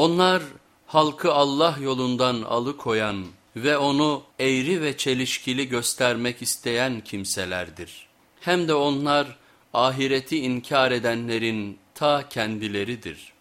Onlar halkı Allah yolundan alıkoyan ve onu eğri ve çelişkili göstermek isteyen kimselerdir. Hem de onlar ahireti inkar edenlerin ta kendileridir.''